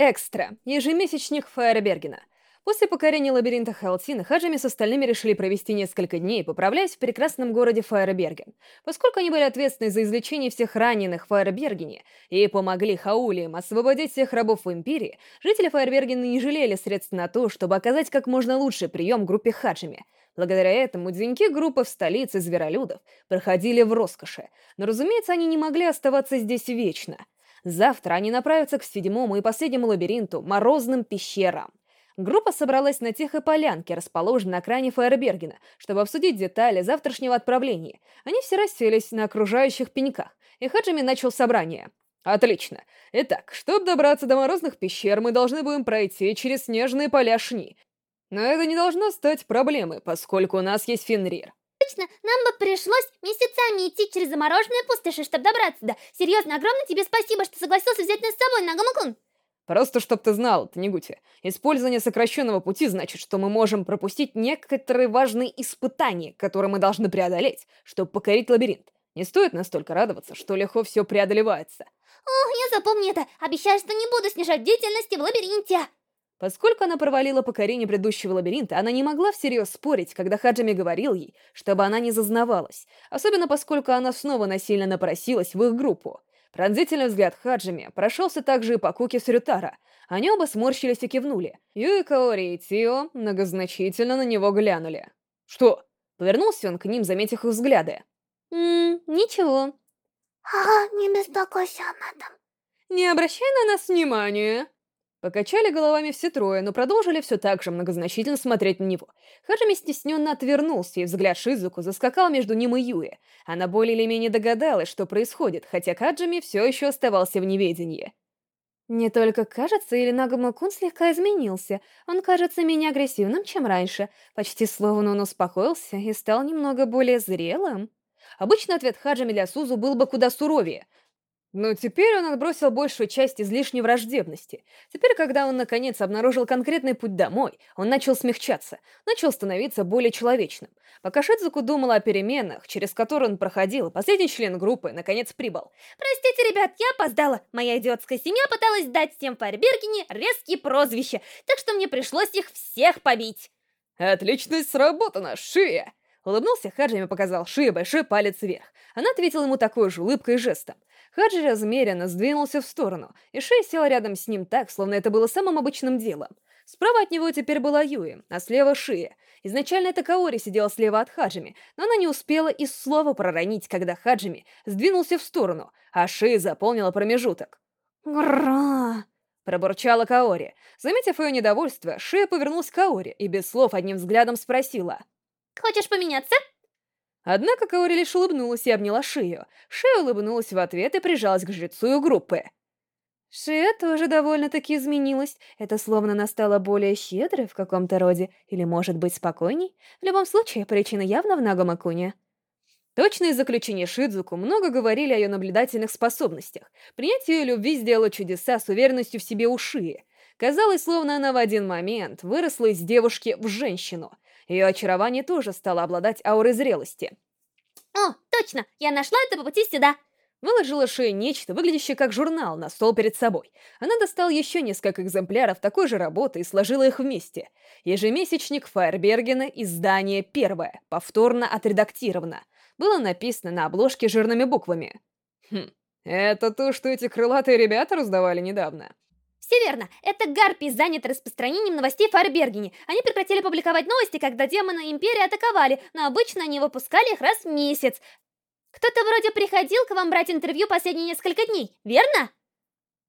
Экстра. Ежемесячник Фаербергена. После покорения лабиринта Халтина Хаджими с остальными решили провести несколько дней, поправляясь в прекрасном городе Фаерберген. Поскольку они были ответственны за излечение всех раненых в Фаербергене и помогли Хаулиям освободить всех рабов в Империи, жители Фаербергена не жалели средств на то, чтобы оказать как можно лучший прием группе Хаджими. Благодаря этому деньки группы в столице Зверолюдов проходили в роскоши, но, разумеется, они не могли оставаться здесь вечно — Завтра они направятся к седьмому и последнему лабиринту — Морозным пещерам. Группа собралась на тихой полянке, расположенной на окраине Фаербергена, чтобы обсудить детали завтрашнего отправления. Они все расселись на окружающих пеньках, и Хаджими начал собрание. «Отлично. Итак, чтобы добраться до Морозных пещер, мы должны будем пройти через снежные поля Шни. Но это не должно стать проблемой, поскольку у нас есть Фенрир. Точно, нам бы пришлось месяцами идти через замороженные пустоши, чтобы добраться до... Серьезно, огромное тебе спасибо, что согласился взять нас с собой, Нагамакун. Просто чтоб ты знал, Танегути, использование сокращенного пути значит, что мы можем пропустить некоторые важные испытания, которые мы должны преодолеть, чтобы покорить лабиринт. Не стоит настолько радоваться, что легко все преодолевается. Ох, я запомню это. Обещаю, что не буду снижать деятельности в лабиринте. Поскольку она провалила покорение предыдущего лабиринта, она не могла всерьез спорить, когда Хаджими говорил ей, чтобы она не зазнавалась, особенно поскольку она снова насильно напросилась в их группу. Пронзительный взгляд Хаджими прошелся также и по Куке Срютара. Они оба сморщились и кивнули. Юи Каори и Тио многозначительно на него глянули. «Что?» Повернулся он к ним, заметив их взгляды. «Ммм, ничего». «Ага, не беспокойся об этом». «Не обращай на нас внимания», Покачали головами все трое, но продолжили все так же многозначительно смотреть на него. Хаджими стесненно отвернулся, и взгляд Шизуку заскакал между ним и Юи. Она более или менее догадалась, что происходит, хотя Хаджими все еще оставался в неведении. Не только кажется, или Нагамакун слегка изменился. Он кажется менее агрессивным, чем раньше. Почти словно он успокоился и стал немного более зрелым. Обычный ответ Хаджими для Сузу был бы куда суровее — но теперь он отбросил большую часть излишней враждебности. Теперь, когда он наконец обнаружил конкретный путь домой, он начал смягчаться, начал становиться более человечным. Пока Шидзуку думала о переменах, через которые он проходил, последний член группы наконец прибыл. «Простите, ребят, я опоздала. Моя идиотская семья пыталась дать всем Файрбергене резкие прозвища, так что мне пришлось их всех побить». «Отлично сработано, Шия!» Улыбнулся Хаджими и показал Шия большой палец вверх. Она ответила ему такой же улыбкой и жестом. Хаджи размеренно сдвинулся в сторону, и Шей сел рядом с ним так, словно это было самым обычным делом. Справа от него теперь была Юи, а слева Шия. Изначально это Каори сидела слева от Хаджими, но она не успела и слова проронить, когда Хаджими сдвинулся в сторону, а Шия заполнила промежуток. «Гра!» — пробурчала Каори. Заметив ее недовольство, Шия повернулась к Каори и без слов одним взглядом спросила. «Хочешь поменяться?» Однако Каори лишь улыбнулась и обняла Шию. Шия улыбнулась в ответ и прижалась к жрецу группы. Шия тоже довольно-таки изменилась. Это словно она стала более щедрой в каком-то роде, или, может быть, спокойней. В любом случае, причина явно в Нагомакуне. Точные заключения Шидзуку много говорили о ее наблюдательных способностях. Принятие ее любви сделало чудеса с уверенностью в себе у Шии. Казалось, словно она в один момент выросла из девушки в женщину — ее очарование тоже стало обладать аурой зрелости. «О, точно! Я нашла это по пути сюда!» Выложила Шея нечто, выглядящее как журнал, на стол перед собой. Она достала еще несколько экземпляров такой же работы и сложила их вместе. Ежемесячник Фаербергена, издание первое, повторно отредактировано. Было написано на обложке жирными буквами. Хм, это то, что эти крылатые ребята раздавали недавно. Все верно. Это Гарпи занят распространением новостей Фарбергене. Они прекратили публиковать новости, когда демоны Империи атаковали, но обычно они выпускали их раз в месяц. Кто-то вроде приходил к вам брать интервью последние несколько дней, верно?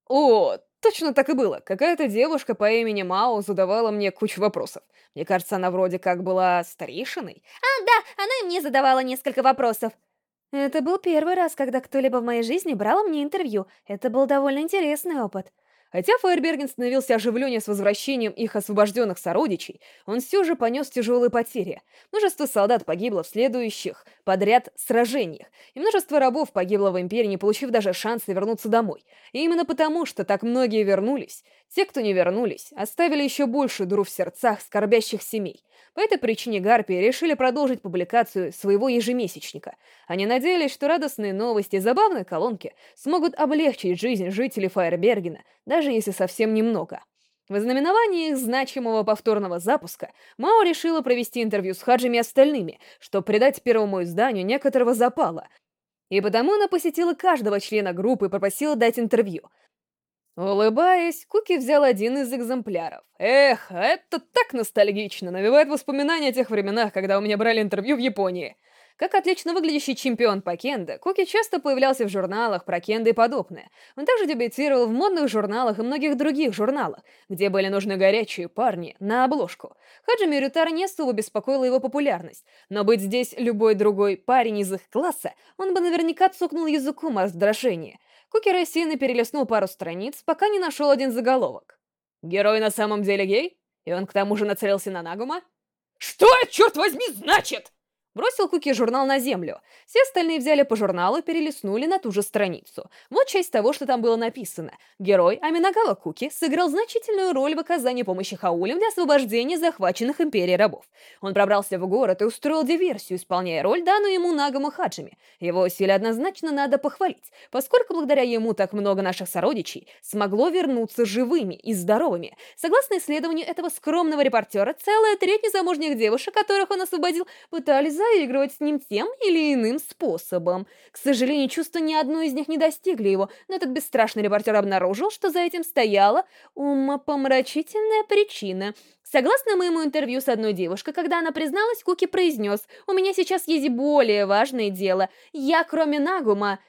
О, точно так и было. Какая-то девушка по имени Мао задавала мне кучу вопросов. Мне кажется, она вроде как была старейшиной. А, да, она и мне задавала несколько вопросов. Это был первый раз, когда кто-либо в моей жизни брал мне интервью. Это был довольно интересный опыт. Хотя Фаерберген становился оживленнее с возвращением их освобожденных сородичей, он все же понес тяжелые потери. Множество солдат погибло в следующих подряд сражениях, и множество рабов погибло в Империи, не получив даже шанса вернуться домой. И именно потому, что так многие вернулись, те, кто не вернулись, оставили еще большую дыру в сердцах скорбящих семей. По этой причине Гарпии решили продолжить публикацию своего ежемесячника. Они надеялись, что радостные новости и забавные колонки смогут облегчить жизнь жителей Фаербергена, даже если совсем немного. В ознаменовании их значимого повторного запуска Мао решила провести интервью с Хаджами и остальными, чтобы придать первому изданию некоторого запала. И потому она посетила каждого члена группы и попросила дать интервью. Улыбаясь, Куки взял один из экземпляров. Эх, это так ностальгично, навевает воспоминания о тех временах, когда у меня брали интервью в Японии. Как отлично выглядящий чемпион по кендо, Куки часто появлялся в журналах про кендо и подобное. Он также дебютировал в модных журналах и многих других журналах, где были нужны горячие парни на обложку. Хаджи Рютара не особо беспокоила его популярность, но быть здесь любой другой парень из их класса, он бы наверняка цукнул языком от раздражения. Куки рассеянно перелистнул пару страниц, пока не нашел один заголовок. «Герой на самом деле гей? И он к тому же нацелился на Нагума?» «Что это, черт возьми, значит?» Бросил Куки журнал на землю. Все остальные взяли по журналу и перелистнули на ту же страницу. Вот часть того, что там было написано. Герой Аминагава Куки сыграл значительную роль в оказании помощи Хаулям для освобождения захваченных империей рабов. Он пробрался в город и устроил диверсию, исполняя роль, данную ему Нагаму Хаджими. Его усилия однозначно надо похвалить, поскольку благодаря ему так много наших сородичей смогло вернуться живыми и здоровыми. Согласно исследованию этого скромного репортера, целая треть незамужних девушек, которых он освободил, пытались заигрывать с ним тем или иным способом. К сожалению, чувства ни одной из них не достигли его, но этот бесстрашный репортер обнаружил, что за этим стояла умопомрачительная причина. Согласно моему интервью с одной девушкой, когда она призналась, Куки произнес, «У меня сейчас есть более важное дело. Я, кроме Нагума,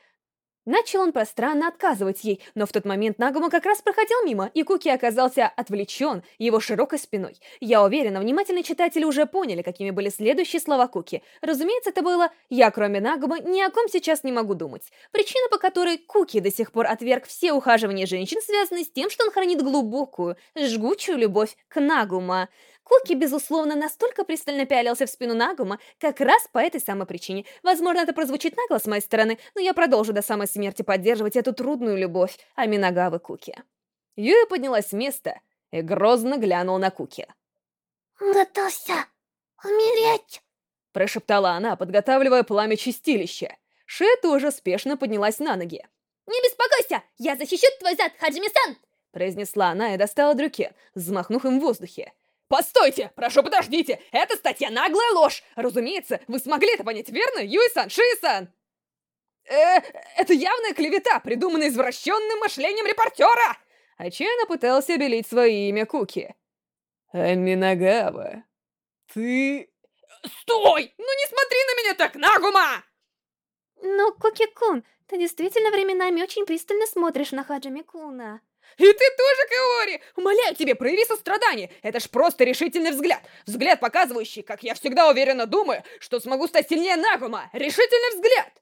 Начал он пространно отказывать ей, но в тот момент Нагума как раз проходил мимо, и Куки оказался отвлечен его широкой спиной. Я уверена, внимательные читатели уже поняли, какими были следующие слова Куки. Разумеется, это было «Я, кроме Нагума, ни о ком сейчас не могу думать». Причина, по которой Куки до сих пор отверг все ухаживания женщин, связаны с тем, что он хранит глубокую, жгучую любовь к Нагума. Куки, безусловно, настолько пристально пялился в спину Нагума, как раз по этой самой причине. Возможно, это прозвучит нагло с моей стороны, но я продолжу до самой смерти поддерживать эту трудную любовь Аминагавы Куки. Юя поднялась с места и грозно глянула на Куки. «Готовься умереть!» Прошептала она, подготавливая пламя чистилища. Ше тоже спешно поднялась на ноги. «Не беспокойся! Я защищу твой зад, Хаджими-сан!» Произнесла она и достала дрюке, взмахнув им в воздухе. Постойте! Прошу, подождите! Это статья наглая ложь! Разумеется, вы смогли это понять, верно, Юи-сан, Ши-сан? Э, это явная клевета, придуманная извращенным мышлением репортера! Отчаянно пытался обелить свое имя Куки. Аминагава, ты... Стой! Ну не смотри на меня так, Нагума! Но, Куки-кун, ты действительно временами очень пристально смотришь на Хаджими-куна. И ты тоже, Каори! Умоляю тебя, прояви сострадание! Это ж просто решительный взгляд! Взгляд, показывающий, как я всегда уверенно думаю, что смогу стать сильнее Нагума! Решительный взгляд!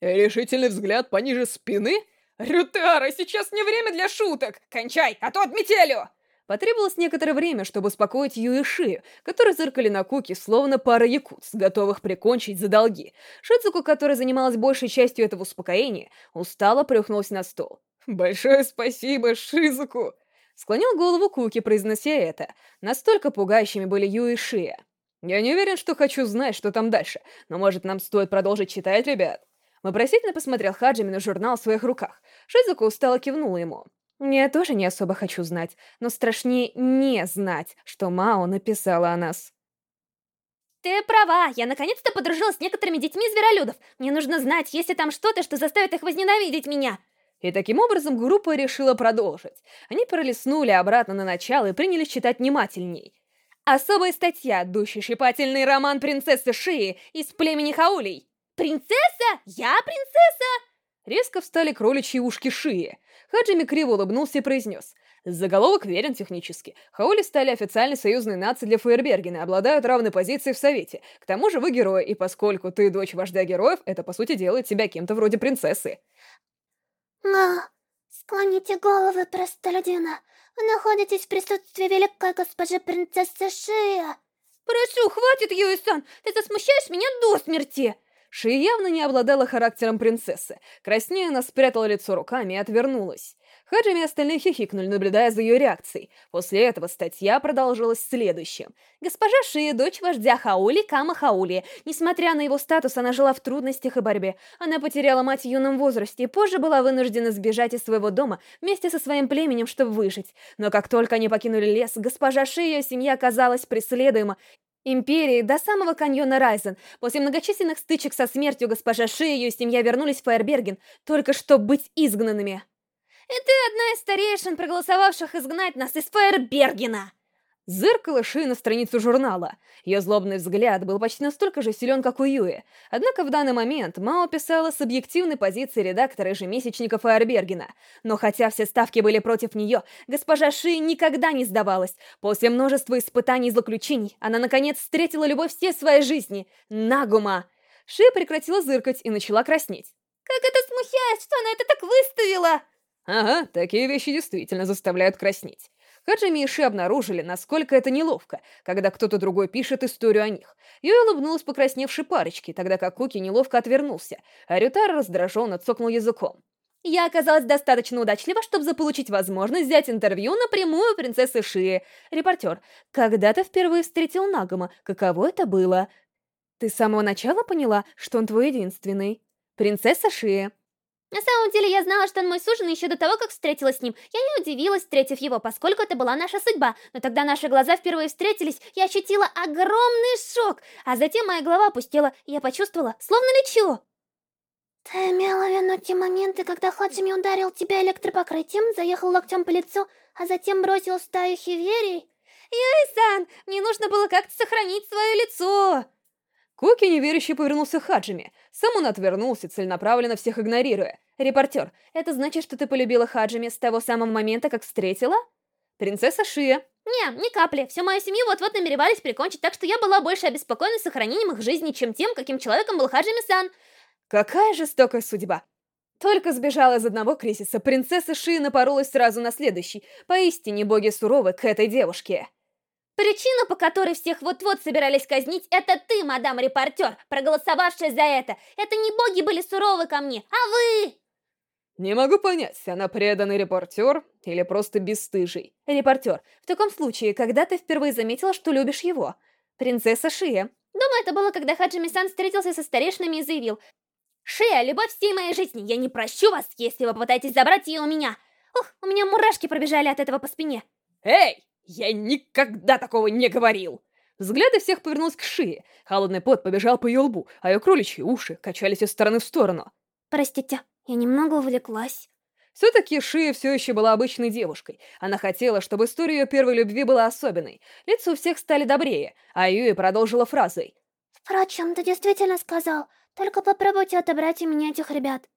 Решительный взгляд пониже спины? Рютара, сейчас не время для шуток! Кончай, а то отметелю! Потребовалось некоторое время, чтобы успокоить Юиши, которые зыркали на Куки, словно пара якутс, готовых прикончить за долги. Шицуку, которая занималась большей частью этого успокоения, устало плюхнулась на стол. «Большое спасибо, Шизуку!» Склонил голову Куки, произнося это. Настолько пугающими были Ю и Шия. «Я не уверен, что хочу знать, что там дальше, но может нам стоит продолжить читать, ребят?» Вопросительно посмотрел Хаджими на журнал в своих руках. Шизуку устало кивнула ему. «Я тоже не особо хочу знать, но страшнее не знать, что Мао написала о нас». Ты права, я наконец-то подружилась с некоторыми детьми зверолюдов. Мне нужно знать, есть ли там что-то, что заставит их возненавидеть меня. И таким образом группа решила продолжить. Они пролистнули обратно на начало и принялись читать внимательней. Особая статья, душещипательный роман принцессы Шии из племени Хаулей. «Принцесса? Я принцесса?» Резко встали кроличьи ушки Шии. Хаджими криво улыбнулся и произнес. Заголовок верен технически. Хаули стали официальной союзной нацией для Фейербергена обладают равной позицией в Совете. К тому же вы герои, и поскольку ты дочь вождя героев, это по сути делает тебя кем-то вроде принцессы. Но... Склоните головы, простолюдина. Вы находитесь в присутствии великой госпожи принцессы Шия. Прошу, хватит, Юи-сан, ты засмущаешь меня до смерти. Ши явно не обладала характером принцессы. Краснея, она спрятала лицо руками и отвернулась. Хаджими и остальные хихикнули, наблюдая за ее реакцией. После этого статья продолжилась следующим. Госпожа Шия, дочь вождя Хаули, Кама Хаули. Несмотря на его статус, она жила в трудностях и борьбе. Она потеряла мать в юном возрасте и позже была вынуждена сбежать из своего дома вместе со своим племенем, чтобы выжить. Но как только они покинули лес, госпожа Шия и ее семья оказалась преследуема Империи до самого каньона Райзен. После многочисленных стычек со смертью госпожа Ши и ее семья вернулись в Фаерберген, только чтобы быть изгнанными. И ты одна из старейшин, проголосовавших изгнать нас из Фаербергена!» Зыркала Ши на страницу журнала. Ее злобный взгляд был почти настолько же силен, как у Юи. Однако в данный момент Мао писала с объективной позиции редактора ежемесячника Фаербергена. Но хотя все ставки были против нее, госпожа Ши никогда не сдавалась. После множества испытаний и злоключений она наконец встретила любовь всей своей жизни — Нагума. Ши прекратила зыркать и начала краснеть. «Как это смущает, что она это так выставила!» Ага, такие вещи действительно заставляют краснеть. Хаджими и Ши обнаружили, насколько это неловко, когда кто-то другой пишет историю о них. Юй улыбнулась покрасневшей парочке, тогда как Куки неловко отвернулся, а Рютара раздраженно цокнул языком. Я оказалась достаточно удачлива, чтобы заполучить возможность взять интервью напрямую у принцессы Шии. Репортер, когда ты впервые встретил Нагома, каково это было? Ты с самого начала поняла, что он твой единственный? Принцесса Шия. На самом деле, я знала, что он мой суженый еще до того, как встретилась с ним. Я не удивилась, встретив его, поскольку это была наша судьба. Но тогда наши глаза впервые встретились, я ощутила огромный шок. А затем моя голова опустела, и я почувствовала, словно лечу. Ты имела в виду те моменты, когда Хаджими ударил тебя электропокрытием, заехал локтем по лицу, а затем бросил стаю хиверий? Юй-сан, мне нужно было как-то сохранить свое лицо. Куки неверяще повернулся к Хаджими. Сам он отвернулся, целенаправленно всех игнорируя. «Репортер, это значит, что ты полюбила Хаджими с того самого момента, как встретила?» «Принцесса Шия». «Не, ни капли. Всю мою семью вот-вот намеревались прикончить, так что я была больше обеспокоена сохранением их жизни, чем тем, каким человеком был Хаджими-сан». «Какая жестокая судьба!» Только сбежала из одного кризиса, принцесса Шия напоролась сразу на следующий. Поистине боги суровы к этой девушке. Причина, по которой всех вот-вот собирались казнить, это ты, мадам-репортер, проголосовавшая за это. Это не боги были суровы ко мне, а вы! Не могу понять, она преданный репортер или просто бесстыжий. Репортер, в таком случае, когда ты впервые заметила, что любишь его? Принцесса Шия. Думаю, это было, когда Хаджими-сан встретился со старейшинами и заявил, «Шия, любовь всей моей жизни, я не прощу вас, если вы попытаетесь забрать ее у меня!» Ух, у меня мурашки пробежали от этого по спине. Эй! «Я никогда такого не говорил!» Взгляды всех повернулись к шее. Холодный пот побежал по ее лбу, а ее кроличьи уши качались из стороны в сторону. «Простите, я немного увлеклась». Все-таки Шия все еще была обычной девушкой. Она хотела, чтобы история ее первой любви была особенной. Лица у всех стали добрее, а Юи продолжила фразой. «Впрочем, ты действительно сказал. Только попробуйте отобрать у меня этих ребят».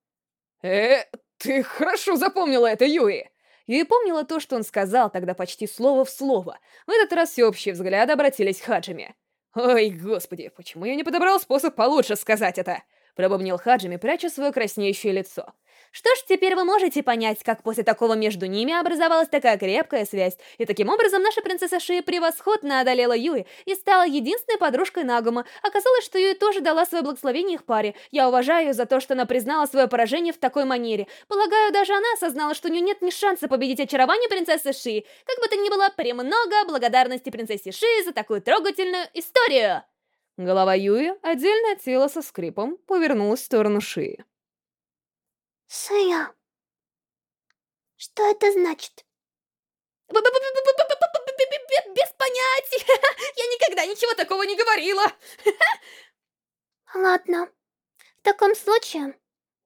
Э, ты хорошо запомнила это, Юи. Я помнила то, что он сказал тогда почти слово в слово. В этот раз всеобщие взгляды обратились к Хаджиме. «Ой, господи, почему я не подобрал способ получше сказать это?» Пробубнил Хаджими, пряча свое краснеющее лицо. Что ж, теперь вы можете понять, как после такого между ними образовалась такая крепкая связь, и таким образом наша принцесса Шия превосходно одолела Юи и стала единственной подружкой Нагума. Оказалось, что Юи тоже дала свое благословение их паре. Я уважаю ее за то, что она признала свое поражение в такой манере. Полагаю, даже она осознала, что у нее нет ни шанса победить очарование принцессы Шии. Как бы то ни было, премного благодарности принцессе Шии за такую трогательную историю. Голова Юи, отдельное тело со скрипом, повернулась в сторону Шии. Шия. Что это значит? Без понятия. Я никогда ничего такого не говорила. Ладно. В таком случае,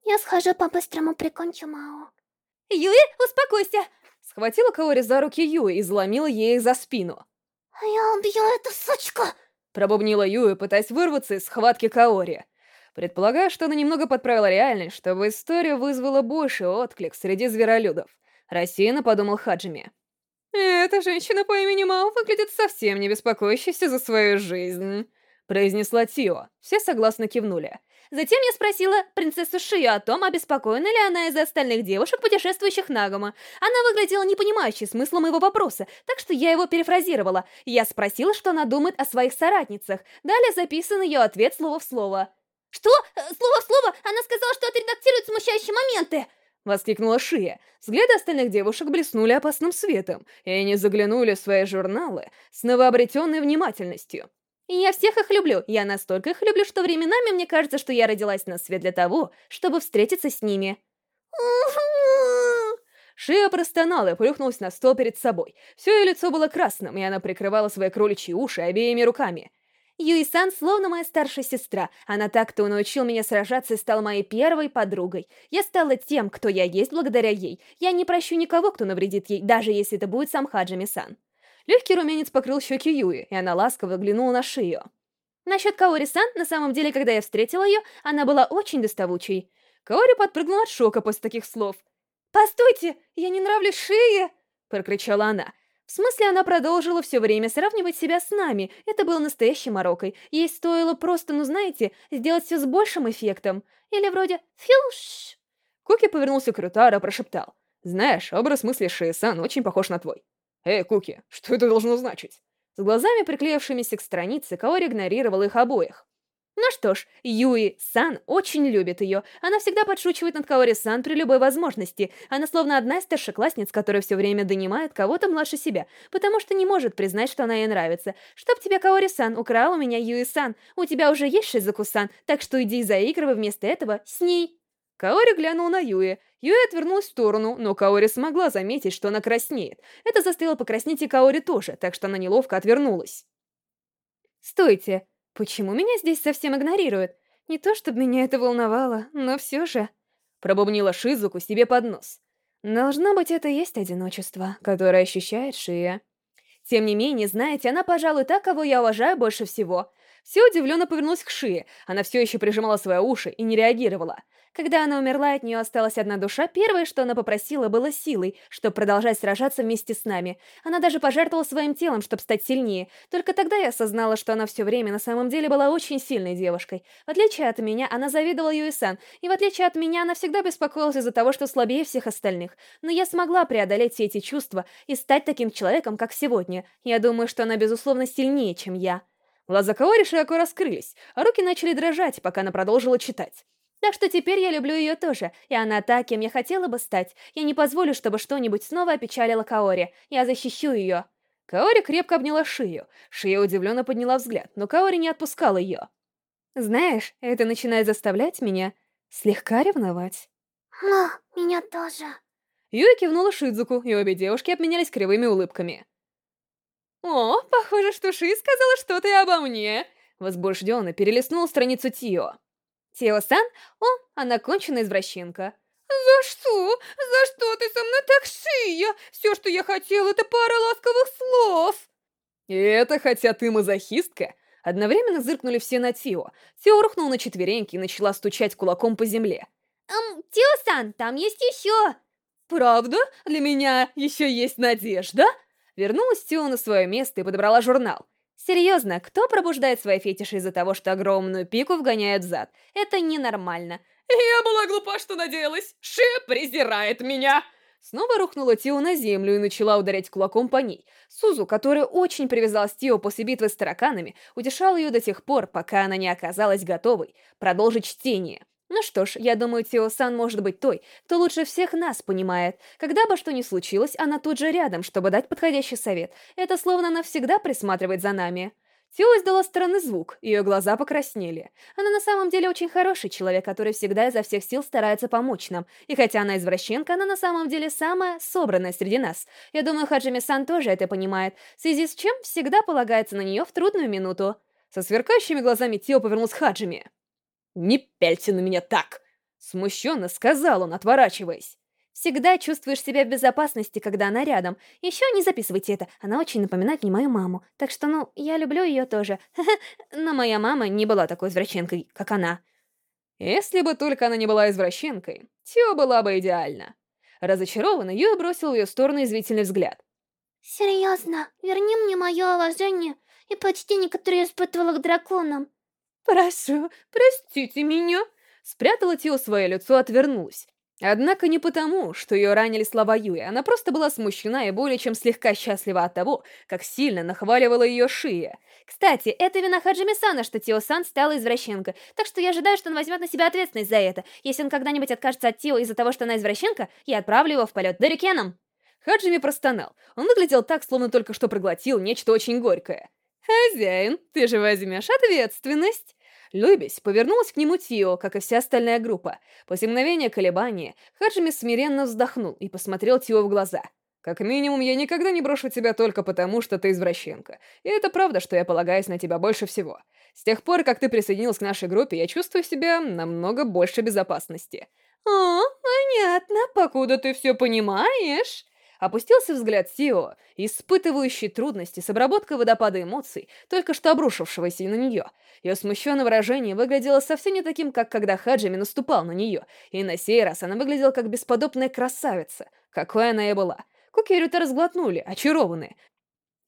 я схожу по-быстрому прикончу Мао. Юи, успокойся. Схватила Каори за руки Юи и заломила ей за спину. Я убью эту сучку. Пробубнила Юи, пытаясь вырваться из схватки Каори. Предполагаю, что она немного подправила реальность, чтобы история вызвала больше отклик среди зверолюдов. Рассеянно подумал Хаджими. «Эта женщина по имени Мао выглядит совсем не беспокоящейся за свою жизнь», произнесла Тио. Все согласно кивнули. Затем я спросила принцессу Шию о том, обеспокоена ли она из-за остальных девушек, путешествующих на Гама. Она выглядела не понимающей смысла моего вопроса, так что я его перефразировала. Я спросила, что она думает о своих соратницах. Далее записан ее ответ слово в слово. «Что? Слово в слово? Она сказала, что отредактирует смущающие моменты!» Воскликнула Шия. Взгляды остальных девушек блеснули опасным светом, и они заглянули в свои журналы с новообретенной внимательностью. Я всех их люблю. Я настолько их люблю, что временами мне кажется, что я родилась на свет для того, чтобы встретиться с ними. Шия простонала и плюхнулась на стол перед собой. Все ее лицо было красным, и она прикрывала свои кроличьи уши обеими руками. Юи-сан словно моя старшая сестра. Она так, кто научил меня сражаться и стал моей первой подругой. Я стала тем, кто я есть благодаря ей. Я не прощу никого, кто навредит ей, даже если это будет сам Хаджими-сан. Легкий румянец покрыл щеки Юи, и она ласково взглянула на шею. Насчет Каори-сан, на самом деле, когда я встретила ее, она была очень доставучей. Каори подпрыгнула от шока после таких слов. «Постойте, я не нравлюсь Шее!» — прокричала она. В смысле, она продолжила все время сравнивать себя с нами. Это было настоящей морокой. Ей стоило просто, ну знаете, сделать все с большим эффектом. Или вроде «филш». Куки повернулся к Рютара, прошептал. «Знаешь, образ мысли Шиэсан очень похож на твой». «Эй, Куки, что это должно значить?» С глазами, приклеившимися к странице, Каори игнорировал их обоих. Ну что ж, Юи-сан очень любит ее. Она всегда подшучивает над Каори-сан при любой возможности. Она словно одна из старшеклассниц, которая все время донимает кого-то младше себя, потому что не может признать, что она ей нравится. Чтоб тебя Каори-сан украл у меня Юи-сан. У тебя уже есть Шизаку-сан, так что иди заигрывай вместо этого с ней. Каори глянул на Юи. Юи отвернулась в сторону, но Каори смогла заметить, что она краснеет. Это заставило покраснеть и Каори тоже, так что она неловко отвернулась. «Стойте!» Почему меня здесь совсем игнорируют? Не то чтобы меня это волновало, но все же... Пробубнила Шизуку себе под нос. Должно быть, это есть одиночество, которое ощущает Шия. Тем не менее, знаете, она, пожалуй, та, кого я уважаю больше всего. Все удивленно повернулась к Шие. Она все еще прижимала свои уши и не реагировала. Когда она умерла, от нее осталась одна душа, первое, что она попросила, было силой, чтобы продолжать сражаться вместе с нами. Она даже пожертвовала своим телом, чтобы стать сильнее. Только тогда я осознала, что она все время на самом деле была очень сильной девушкой. В отличие от меня, она завидовала Юисан, и в отличие от меня, она всегда беспокоилась из-за того, что слабее всех остальных. Но я смогла преодолеть все эти чувства и стать таким человеком, как сегодня. Я думаю, что она, безусловно, сильнее, чем я. Глаза Каори широко раскрылись, а руки начали дрожать, пока она продолжила читать. Так что теперь я люблю ее тоже, и она та, кем я хотела бы стать. Я не позволю, чтобы что-нибудь снова опечалило Каори. Я защищу ее. Каори крепко обняла шею. Шия удивленно подняла взгляд, но Каори не отпускала ее. Знаешь, это начинает заставлять меня слегка ревновать. Но, меня тоже. Юи кивнула Шидзуку, и обе девушки обменялись кривыми улыбками. «О, похоже, что Ши сказала что-то обо мне!» Возбужденно перелистнул страницу Тио. Тио-сан? О, она конченая извращенка. «За что? За что ты со мной так шия? Все, что я хотел, это пара ласковых слов!» «И это хотя ты мазохистка?» Одновременно зыркнули все на Тио. Тио рухнул на четвереньки и начала стучать кулаком по земле. «Эм, Тио-сан, там есть еще!» «Правда? Для меня еще есть надежда?» Вернулась Тио на свое место и подобрала журнал. Серьезно, кто пробуждает свои фетиши из-за того, что огромную пику вгоняют в зад? Это ненормально. Я была глупа, что надеялась. Ши презирает меня. Снова рухнула Тио на землю и начала ударять кулаком по ней. Сузу, которая очень привязалась к Тио после битвы с тараканами, утешал ее до тех пор, пока она не оказалась готовой продолжить чтение. Ну что ж, я думаю, Тио-сан может быть той, кто лучше всех нас понимает. Когда бы что ни случилось, она тут же рядом, чтобы дать подходящий совет. Это словно она всегда присматривает за нами. Тио издала странный звук, ее глаза покраснели. Она на самом деле очень хороший человек, который всегда изо всех сил старается помочь нам. И хотя она извращенка, она на самом деле самая собранная среди нас. Я думаю, Хаджими-сан тоже это понимает, в связи с чем всегда полагается на нее в трудную минуту. Со сверкающими глазами Тио повернулся к Хаджими. «Не пяльте на меня так!» Смущенно сказал он, отворачиваясь. Всегда чувствуешь себя в безопасности, когда она рядом. Еще не записывайте это, она очень напоминает мне мою маму. Так что, ну, я люблю ее тоже. Но моя мама не была такой извращенкой, как она. Если бы только она не была извращенкой, Тио была бы идеальна. Разочарованно, Юя бросил в ее сторону извительный взгляд. Серьезно, верни мне мое уважение и почтение, которое я испытывала к драконам. «Прошу, простите меня!» Спрятала Тио свое лицо, отвернулась. Однако не потому, что ее ранили слова Юи, она просто была смущена и более чем слегка счастлива от того, как сильно нахваливала ее Шия. Кстати, это вина Хаджими-сана, что Тио-сан стала извращенкой, так что я ожидаю, что он возьмет на себя ответственность за это. Если он когда-нибудь откажется от Тио из-за того, что она извращенка, я отправлю его в полет Дорикеном. Хаджими простонал. Он выглядел так, словно только что проглотил нечто очень горькое. «Хозяин, ты же возьмешь ответственность!» Любясь, повернулась к нему Тио, как и вся остальная группа. После мгновения колебания Хаджими смиренно вздохнул и посмотрел Тио в глаза. «Как минимум, я никогда не брошу тебя только потому, что ты извращенка. И это правда, что я полагаюсь на тебя больше всего. С тех пор, как ты присоединилась к нашей группе, я чувствую себя намного больше безопасности». «О, понятно, покуда ты все понимаешь...» Опустился взгляд Сио, испытывающий трудности с обработкой водопада эмоций, только что обрушившегося на нее. Ее смущенное выражение выглядело совсем не таким, как когда Хаджими наступал на нее, и на сей раз она выглядела как бесподобная красавица, какой она и была. Куки и Рюта разглотнули, очарованные.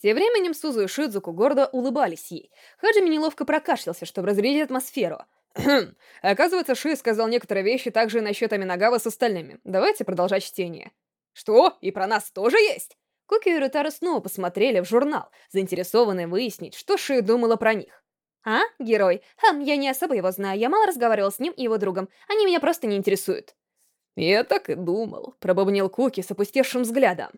Тем временем Сузу и Шидзуку гордо улыбались ей. Хаджими неловко прокашлялся, чтобы разрядить атмосферу. Оказывается, Ши сказал некоторые вещи также и насчет Аминагава с остальными. Давайте продолжать чтение. «Что? И про нас тоже есть?» Куки и Рутара снова посмотрели в журнал, заинтересованные выяснить, что Ши думала про них. «А? Герой? Хм, я не особо его знаю, я мало разговаривал с ним и его другом. Они меня просто не интересуют». «Я так и думал», — пробубнил Куки с опустевшим взглядом.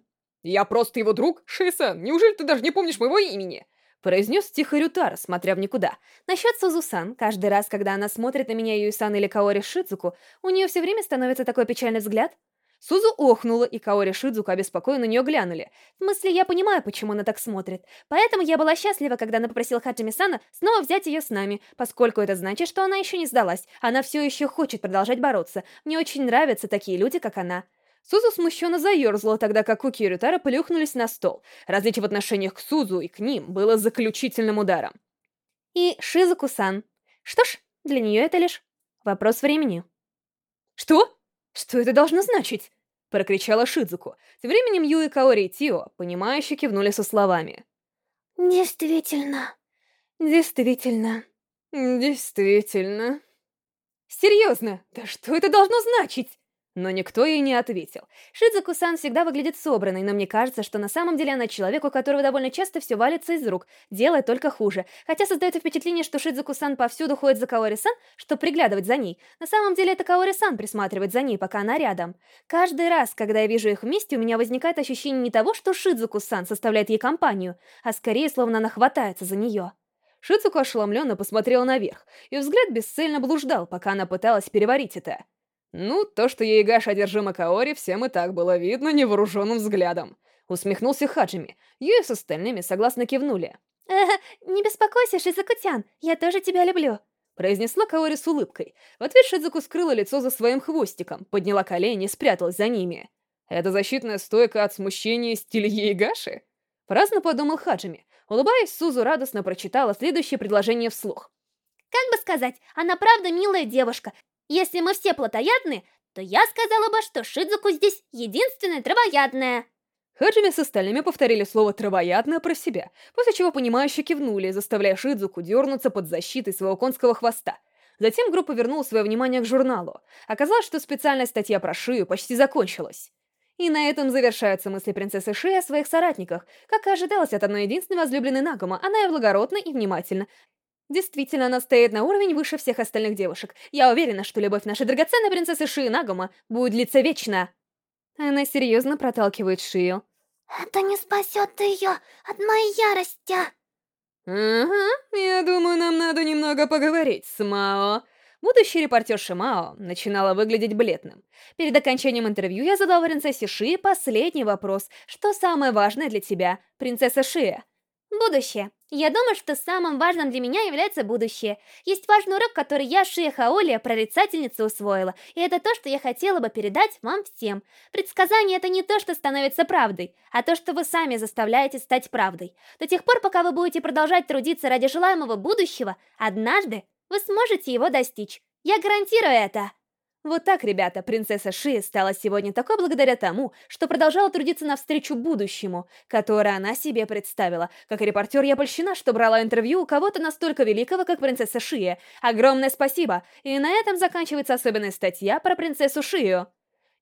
«Я просто его друг, Ши-сан, неужели ты даже не помнишь моего имени?» произнес тихо Рютара, смотря в никуда. Насчет Сузусан, каждый раз, когда она смотрит на меня Юисан или Каори Шидзуку, у нее все время становится такой печальный взгляд. Сузу охнула, и Каори Шидзука обеспокоенно на нее глянули. В смысле, я понимаю, почему она так смотрит. Поэтому я была счастлива, когда она попросила Хаджими-сана снова взять ее с нами, поскольку это значит, что она еще не сдалась. Она все еще хочет продолжать бороться. Мне очень нравятся такие люди, как она. Сузу смущенно заерзала, тогда как Куки и Рютара плюхнулись на стол. Различие в отношениях к Сузу и к ним было заключительным ударом. И Шизуку-сан. Что ж, для нее это лишь вопрос времени. Что? «Что это должно значить?» — прокричала Шидзуку. Тем временем Юи, Каори и Тио, понимающе кивнули со словами. «Действительно. Действительно. Действительно. Серьезно, да что это должно значить?» Но никто ей не ответил. Шидзуку-сан всегда выглядит собранной, но мне кажется, что на самом деле она человек, у которого довольно часто все валится из рук, делая только хуже. Хотя создается впечатление, что Шидзуку-сан повсюду ходит за Каори-сан, чтобы приглядывать за ней. На самом деле это Каори-сан присматривает за ней, пока она рядом. Каждый раз, когда я вижу их вместе, у меня возникает ощущение не того, что Шидзуку-сан составляет ей компанию, а скорее, словно она хватается за нее. Шидзуку ошеломленно посмотрела наверх, и взгляд бесцельно блуждал, пока она пыталась переварить это. «Ну, то, что Яигаш одержима Каори, всем и так было видно невооруженным взглядом», — усмехнулся Хаджими. Юи с остальными согласно кивнули. «Э, не беспокойся, Шизаку-тян, я тоже тебя люблю», — произнесла Каори с улыбкой. В ответ Шидзуку скрыла лицо за своим хвостиком, подняла колени и спряталась за ними. «Это защитная стойка от смущения стиль Яигаши?» Праздно подумал Хаджими. Улыбаясь, Сузу радостно прочитала следующее предложение вслух. «Как бы сказать, она правда милая девушка, если мы все плотоядны, то я сказала бы, что Шидзуку здесь единственная травоядная. Хаджими с остальными повторили слово «травоядное» про себя, после чего понимающе кивнули, заставляя Шидзуку дернуться под защитой своего конского хвоста. Затем группа вернула свое внимание к журналу. Оказалось, что специальная статья про Шию почти закончилась. И на этом завершаются мысли принцессы Ши о своих соратниках. Как и ожидалось от одной единственной возлюбленной Нагума, она и благородна, и внимательна. Действительно, она стоит на уровень выше всех остальных девушек. Я уверена, что любовь нашей драгоценной принцессы Шии Нагума будет длиться вечно. Она серьезно проталкивает Шию. Это не спасет ее от моей ярости. Ага, я думаю, нам надо немного поговорить с Мао. Будущий репортер Шимао начинала выглядеть бледным. Перед окончанием интервью я задал принцессе Ши последний вопрос. Что самое важное для тебя, принцесса Шия? Будущее. Я думаю, что самым важным для меня является будущее. Есть важный урок, который я, Шия Хаолия, прорицательница, усвоила, и это то, что я хотела бы передать вам всем. Предсказание — это не то, что становится правдой, а то, что вы сами заставляете стать правдой. До тех пор, пока вы будете продолжать трудиться ради желаемого будущего, однажды вы сможете его достичь. Я гарантирую это. Вот так, ребята, принцесса Ши стала сегодня такой благодаря тому, что продолжала трудиться навстречу будущему, которое она себе представила. Как репортер я польщена, что брала интервью у кого-то настолько великого, как принцесса Шия. Огромное спасибо! И на этом заканчивается особенная статья про принцессу Шию.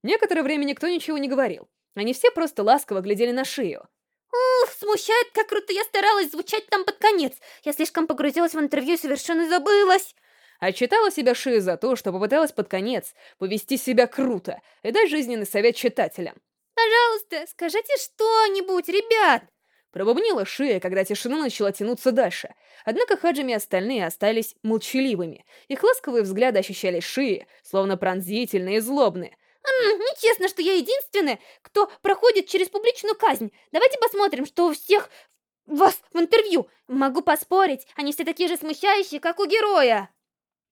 Некоторое время никто ничего не говорил. Они все просто ласково глядели на шею. Ух, смущает, как круто я старалась звучать там под конец. Я слишком погрузилась в интервью и совершенно забылась. Отчитала себя Шия за то, что попыталась под конец повести себя круто и дать жизненный совет читателям. Пожалуйста, скажите что-нибудь, ребят. Пробубнила Шия, когда тишина начала тянуться дальше. Однако Хаджими и остальные остались молчаливыми. Их ласковые взгляды ощущались Шии, словно пронзительные и злобные. М нечестно, что я единственная, кто проходит через публичную казнь. Давайте посмотрим, что у всех вас в интервью. Могу поспорить, они все такие же смущающие, как у героя.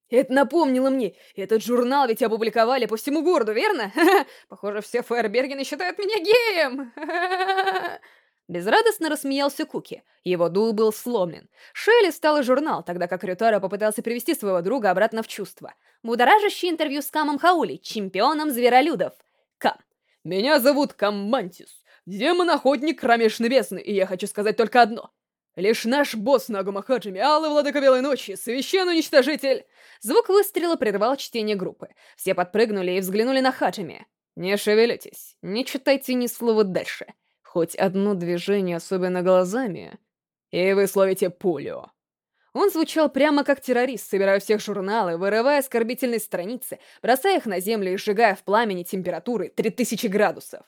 Это напомнило мне, этот журнал ведь опубликовали по всему городу, верно? Похоже, все Фейербергены считают меня геем. Безрадостно рассмеялся Куки. Его дул был сломлен. Шелли стал журнал, тогда как Рютара попытался привести своего друга обратно в чувство. Будоражащее интервью с Камом Хаули, чемпионом зверолюдов. Кам. Меня зовут Кам Мантис. Демон-охотник Кромеш Небесный, и я хочу сказать только одно. Лишь наш босс Нагума Хаджими, Алый Владыка Белой Ночи, Священный Уничтожитель... Звук выстрела прервал чтение группы. Все подпрыгнули и взглянули на Хаджими. Не шевелитесь, не читайте ни слова дальше. Хоть одно движение, особенно глазами, и вы словите пулю. Он звучал прямо как террорист, собирая всех журналы, вырывая оскорбительные страницы, бросая их на землю и сжигая в пламени температуры 3000 градусов.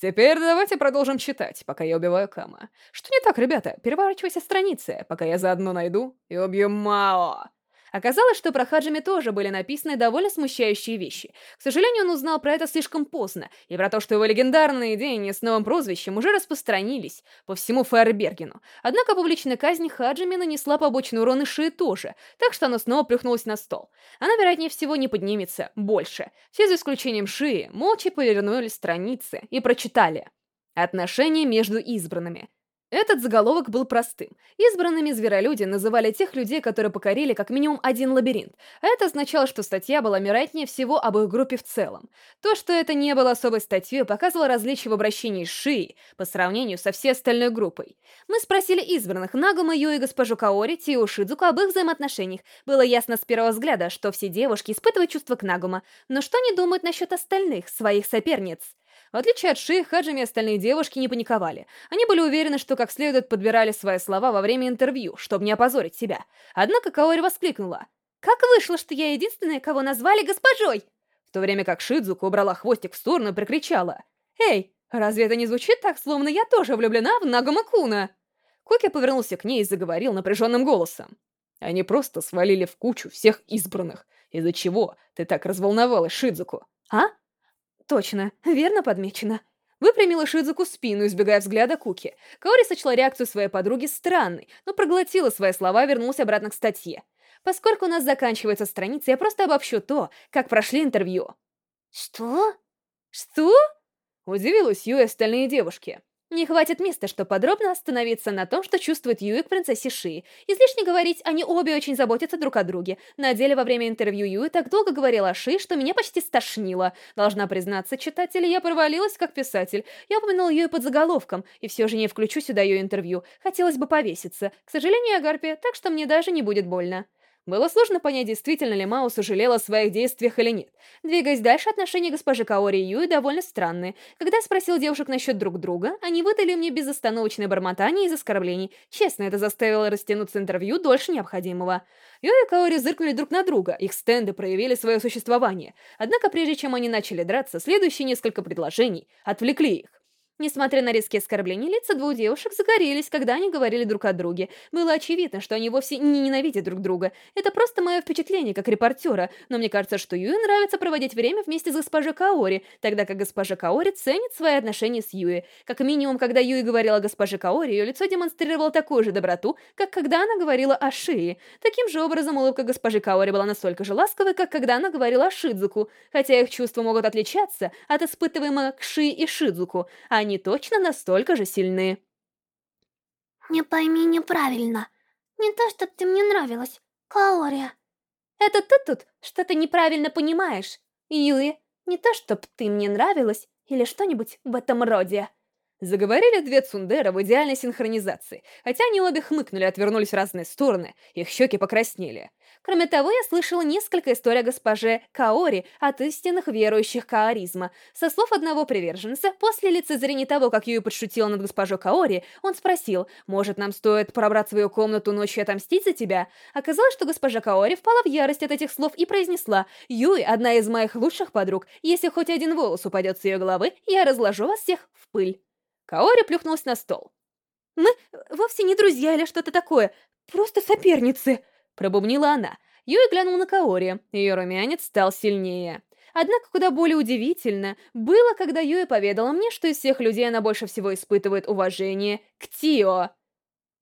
Теперь давайте продолжим читать, пока я убиваю Кама. Что не так, ребята? Переворачивайся страницы, пока я заодно найду и убью Мао. Оказалось, что про Хаджими тоже были написаны довольно смущающие вещи. К сожалению, он узнал про это слишком поздно, и про то, что его легендарные идеи с новым прозвищем уже распространились по всему Фаербергену. Однако публичная казнь Хаджими нанесла побочный урон и Шии тоже, так что она снова плюхнулась на стол. Она, вероятнее всего, не поднимется больше. Все за исключением Шии молча повернули страницы и прочитали. Отношения между избранными. Этот заголовок был простым. Избранными зверолюди называли тех людей, которые покорили как минимум один лабиринт, это означало, что статья была вероятнее всего об их группе в целом. То, что это не было особой статьей, показывало различие в обращении Шии по сравнению со всей остальной группой. Мы спросили избранных Нагума, Ю и госпожу Каори, Тио Шидзуку об их взаимоотношениях. Было ясно с первого взгляда, что все девушки испытывают чувства к Нагума, но что они думают насчет остальных, своих соперниц? В отличие от Ши, Хаджими и остальные девушки не паниковали. Они были уверены, что как следует подбирали свои слова во время интервью, чтобы не опозорить себя. Однако Каори воскликнула. «Как вышло, что я единственная, кого назвали госпожой?» В то время как Шидзуку убрала хвостик в сторону и прикричала. «Эй, разве это не звучит так, словно я тоже влюблена в Нагума Куна?» Коки повернулся к ней и заговорил напряженным голосом. Они просто свалили в кучу всех избранных, из-за чего ты так разволновалась, Шидзуку. А? Точно, верно подмечено. Выпрямила Шидзуку спину, избегая взгляда Куки. Каори сочла реакцию своей подруги странной, но проглотила свои слова и вернулась обратно к статье. Поскольку у нас заканчивается страница, я просто обобщу то, как прошли интервью. Что? Что? Удивилась Ю и остальные девушки. Не хватит места, чтобы подробно остановиться на том, что чувствует Юи к принцессе Ши. Излишне говорить, они обе очень заботятся друг о друге. На деле, во время интервью Юи так долго говорила о Ши, что меня почти стошнило. Должна признаться, читатели, я провалилась как писатель. Я упомянула Юи под заголовком, и все же не включу сюда ее интервью. Хотелось бы повеситься. К сожалению, я Гарпия, так что мне даже не будет больно. Было сложно понять, действительно ли Мао сожалела о своих действиях или нет. Двигаясь дальше, отношения госпожи Каори и Юи довольно странные. Когда спросил девушек насчет друг друга, они выдали мне безостановочное бормотание из оскорблений. Честно, это заставило растянуться интервью дольше необходимого. Юи и Каори зыркнули друг на друга, их стенды проявили свое существование. Однако прежде чем они начали драться, следующие несколько предложений отвлекли их. Несмотря на резкие оскорбления, лица двух девушек загорелись, когда они говорили друг о друге. Было очевидно, что они вовсе не ненавидят друг друга. Это просто мое впечатление как репортера, но мне кажется, что Юи нравится проводить время вместе с госпожой Каори, тогда как госпожа Каори ценит свои отношения с Юи. Как минимум, когда Юи говорила госпоже Каори, ее лицо демонстрировало такую же доброту, как когда она говорила о Шии. Таким же образом, улыбка госпожи Каори была настолько же ласковой, как когда она говорила о Шидзуку, хотя их чувства могут отличаться от испытываемого к Ши и Шидзуку. Они они точно настолько же сильны. Не пойми неправильно. Не то, чтобы ты мне нравилась, Каори. Это ты тут что-то неправильно понимаешь. Юи, не то, чтоб ты мне нравилась, или что-нибудь в этом роде. Заговорили две цундера в идеальной синхронизации, хотя они обе хмыкнули и отвернулись в разные стороны, их щеки покраснели. Кроме того, я слышала несколько историй о госпоже Каори от истинных верующих каоризма. Со слов одного приверженца, после лицезрения того, как Юи подшутила над госпожой Каори, он спросил, может, нам стоит пробраться в ее комнату ночью и отомстить за тебя? Оказалось, что госпожа Каори впала в ярость от этих слов и произнесла, «Юи — одна из моих лучших подруг. Если хоть один волос упадет с ее головы, я разложу вас всех в пыль». Каори плюхнулась на стол. «Мы вовсе не друзья или что-то такое, просто соперницы», — пробубнила она. Юй глянул на Каори, ее румянец стал сильнее. Однако куда более удивительно было, когда Юи поведала мне, что из всех людей она больше всего испытывает уважение к Тио.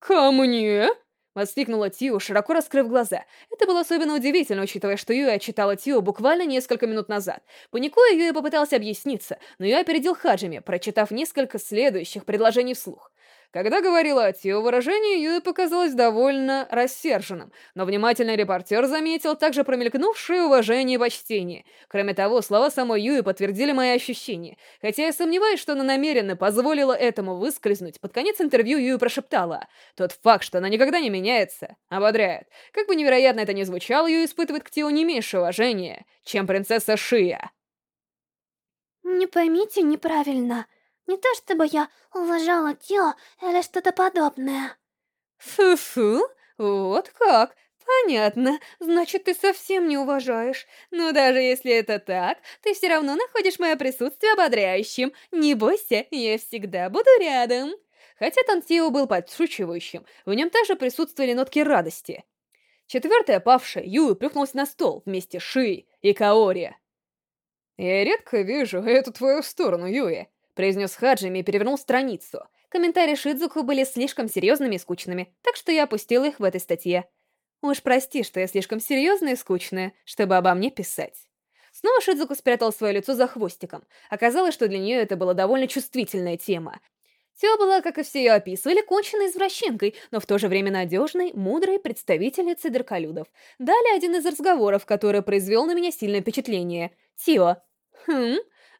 «Ко мне?» — воскликнула Тио, широко раскрыв глаза. Это было особенно удивительно, учитывая, что Юи отчитала Тио буквально несколько минут назад. Паникуя, Юи попытался объясниться, но я опередил Хаджими, прочитав несколько следующих предложений вслух. Когда говорила о Тио, выражение Юи показалось довольно рассерженным, но внимательный репортер заметил также промелькнувшее уважение и почтение. Кроме того, слова самой Юи подтвердили мои ощущения. Хотя я сомневаюсь, что она намеренно позволила этому выскользнуть, под конец интервью Юи прошептала. Тот факт, что она никогда не меняется, ободряет. Как бы невероятно это ни звучало, Юи испытывает к Тио не меньше уважения, чем принцесса Шия. Не поймите неправильно. Не то чтобы я уважала Тио или что-то подобное. Фу-фу, вот как. Понятно, значит, ты совсем не уважаешь. Но даже если это так, ты все равно находишь мое присутствие ободряющим. Не бойся, я всегда буду рядом. Хотя Тантио был подшучивающим, в нем также присутствовали нотки радости. Четвертая павшая, Юи, плюхнулась на стол вместе с Ши и Каори. «Я редко вижу эту твою сторону, Юи», произнес Хаджими и перевернул страницу. Комментарии Шидзуку были слишком серьезными и скучными, так что я опустила их в этой статье. Уж прости, что я слишком серьезная и скучная, чтобы обо мне писать. Снова Шидзуку спрятал свое лицо за хвостиком. Оказалось, что для нее это была довольно чувствительная тема. Тео была, как и все ее описывали, конченной извращенкой, но в то же время надежной, мудрой представительницей драколюдов. Далее один из разговоров, который произвел на меня сильное впечатление. Тио. Хм,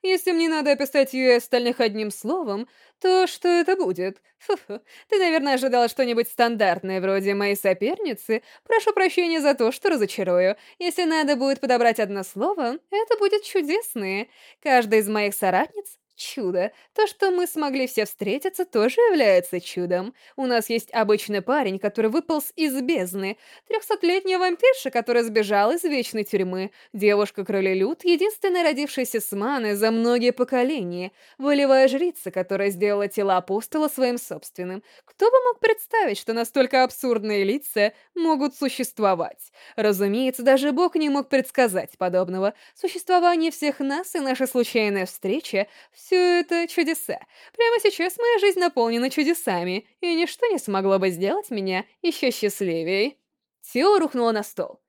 если мне надо описать ее и остальных одним словом, то что это будет? Фу-фу. Ты, наверное, ожидала что-нибудь стандартное, вроде моей соперницы. Прошу прощения за то, что разочарую. Если надо будет подобрать одно слово, это будет чудесное. Каждая из моих соратниц Чудо. То, что мы смогли все встретиться, тоже является чудом. У нас есть обычный парень, который выполз из бездны. Трехсотлетняя вампирша, которая сбежала из вечной тюрьмы. Девушка-кролелюд, единственная родившаяся с маной за многие поколения. Волевая жрица, которая сделала тело апостола своим собственным. Кто бы мог представить, что настолько абсурдные лица могут существовать? Разумеется, даже Бог не мог предсказать подобного. Существование всех нас и наша случайная встреча — все это чудеса. Прямо сейчас моя жизнь наполнена чудесами, и ничто не смогло бы сделать меня еще счастливее. Тео рухнула на стол.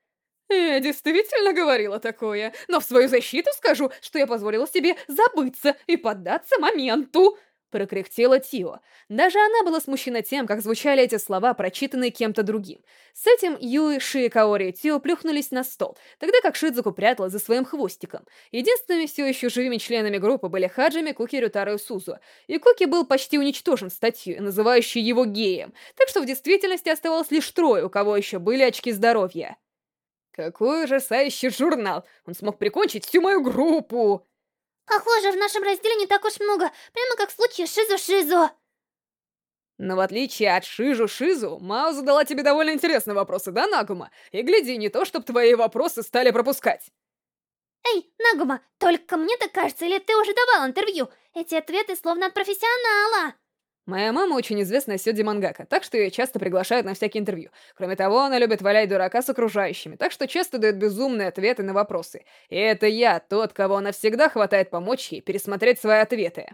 «Я действительно говорила такое, но в свою защиту скажу, что я позволила себе забыться и поддаться моменту!» Прокряхтела Тио. Даже она была смущена тем, как звучали эти слова, прочитанные кем-то другим. С этим Юи, Ши, Каори и Тио плюхнулись на стол, тогда как Шидзуку пряталась за своим хвостиком. Единственными все еще живыми членами группы были Хаджими, Куки, Рютаро и Сузу. И Куки был почти уничтожен статьей, называющей его геем, так что в действительности оставалось лишь трое, у кого еще были очки здоровья. Какой ужасающий журнал! Он смог прикончить всю мою группу! Похоже, в нашем разделе не так уж много, прямо как в случае Шизу-Шизу. Но в отличие от Шижу-Шизу, Мао задала тебе довольно интересные вопросы, да, Нагума? И гляди, не то, чтобы твои вопросы стали пропускать. Эй, Нагума, только мне так кажется, или ты уже давал интервью? Эти ответы словно от профессионала. Моя мама очень известная сёдзи мангака, так что ее часто приглашают на всякие интервью. Кроме того, она любит валять дурака с окружающими, так что часто дает безумные ответы на вопросы. И это я, тот, кого она всегда хватает помочь ей пересмотреть свои ответы.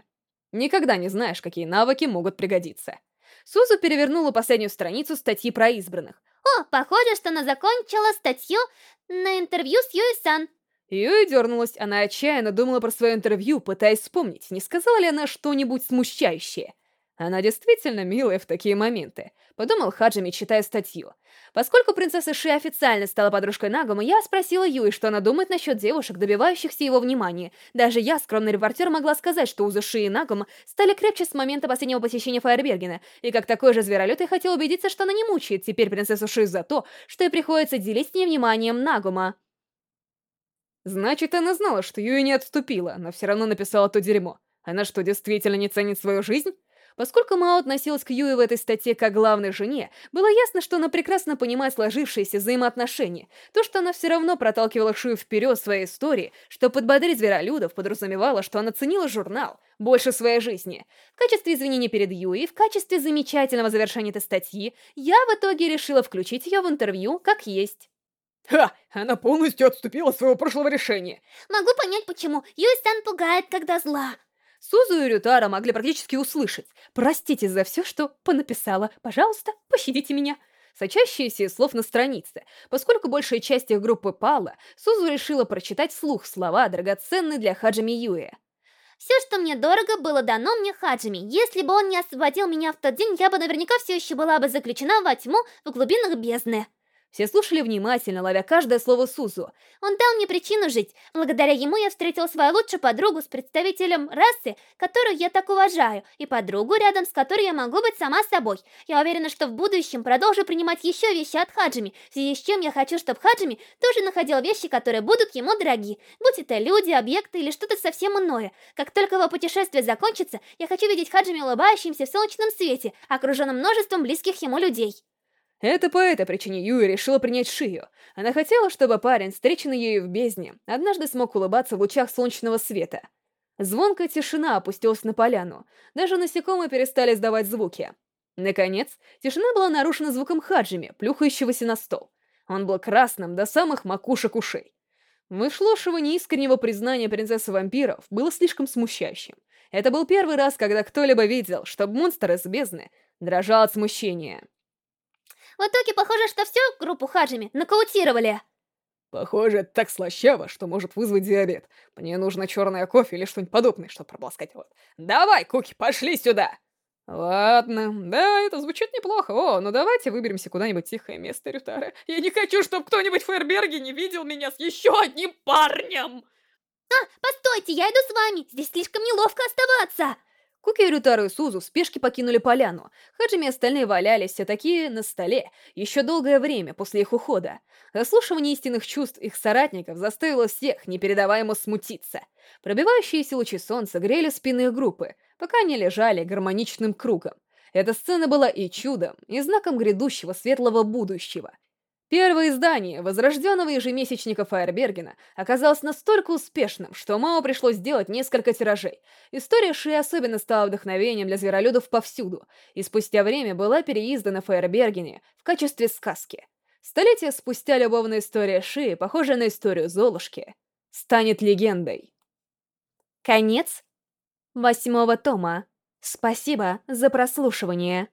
Никогда не знаешь, какие навыки могут пригодиться. Сузу перевернула последнюю страницу статьи про избранных. О, похоже, что она закончила статью на интервью с Юи-сан. Юи дернулась, она отчаянно думала про свое интервью, пытаясь вспомнить, не сказала ли она что-нибудь смущающее. Она действительно милая в такие моменты, подумал Хаджими, читая статью. Поскольку принцесса Ши официально стала подружкой Нагума, я спросила Юи, что она думает насчет девушек, добивающихся его внимания. Даже я, скромный репортер, могла сказать, что узы Ши и Нагума стали крепче с момента последнего посещения Фаербергена, и как такой же зверолюд я хотела убедиться, что она не мучает теперь принцессу Ши за то, что ей приходится делить с ней вниманием Нагума. Значит, она знала, что Юи не отступила, но все равно написала то дерьмо. Она что, действительно не ценит свою жизнь? Поскольку Мао относилась к Юи в этой статье как главной жене, было ясно, что она прекрасно понимает сложившиеся взаимоотношения. То, что она все равно проталкивала Шию вперед в своей истории, что подбодрить зверолюдов подразумевало, что она ценила журнал больше своей жизни. В качестве извинения перед Юи, в качестве замечательного завершения этой статьи, я в итоге решила включить ее в интервью как есть. Ха! Она полностью отступила от своего прошлого решения. Могу понять, почему. Юй-сан пугает, когда зла. Сузу и Рютара могли практически услышать. «Простите за все, что понаписала. Пожалуйста, пощадите меня». Сочащиеся из слов на странице. Поскольку большая часть их группы пала, Сузу решила прочитать вслух слова, драгоценные для Хаджими Юэ. Все, что мне дорого, было дано мне Хаджими. Если бы он не освободил меня в тот день, я бы наверняка все еще была бы заключена во тьму в глубинах бездны. Все слушали внимательно, ловя каждое слово Сузу. Он дал мне причину жить. Благодаря ему я встретил свою лучшую подругу с представителем расы, которую я так уважаю, и подругу, рядом с которой я могу быть сама собой. Я уверена, что в будущем продолжу принимать еще вещи от Хаджими, в связи с чем я хочу, чтобы Хаджими тоже находил вещи, которые будут ему дороги. Будь это люди, объекты или что-то совсем иное. Как только его путешествие закончится, я хочу видеть Хаджими улыбающимся в солнечном свете, окруженным множеством близких ему людей. Это по этой причине Юи решила принять Шию. Она хотела, чтобы парень, встреченный ею в бездне, однажды смог улыбаться в лучах солнечного света. Звонкая тишина опустилась на поляну. Даже насекомые перестали издавать звуки. Наконец, тишина была нарушена звуком Хаджими, плюхающегося на стол. Он был красным до самых макушек ушей. Вышлошивание искреннего признания принцессы вампиров было слишком смущающим. Это был первый раз, когда кто-либо видел, чтобы монстр из бездны дрожал от смущения. В итоге похоже, что всю группу Хаджими нокаутировали. Похоже, это так слащаво, что может вызвать диабет. Мне нужно черное кофе или что-нибудь подобное, чтобы прополоскать вот. Давай, Куки, пошли сюда! Ладно, да, это звучит неплохо. О, ну давайте выберемся куда-нибудь тихое место, Рютара. Я не хочу, чтобы кто-нибудь в Фейерберге не видел меня с еще одним парнем! А, постойте, я иду с вами. Здесь слишком неловко оставаться. Куки, Рютару и Сузу в спешке покинули поляну. Хаджими и остальные валялись все такие на столе еще долгое время после их ухода. Заслушивание истинных чувств их соратников заставило всех непередаваемо смутиться. Пробивающиеся лучи солнца грели спины группы, пока они лежали гармоничным кругом. Эта сцена была и чудом, и знаком грядущего светлого будущего, Первое издание возрожденного ежемесячника Фаербергена оказалось настолько успешным, что Мао пришлось сделать несколько тиражей. История Ши особенно стала вдохновением для зверолюдов повсюду, и спустя время была переиздана в Фаербергене в качестве сказки. Столетия спустя любовная история Ши, похожая на историю Золушки, станет легендой. Конец восьмого тома. Спасибо за прослушивание.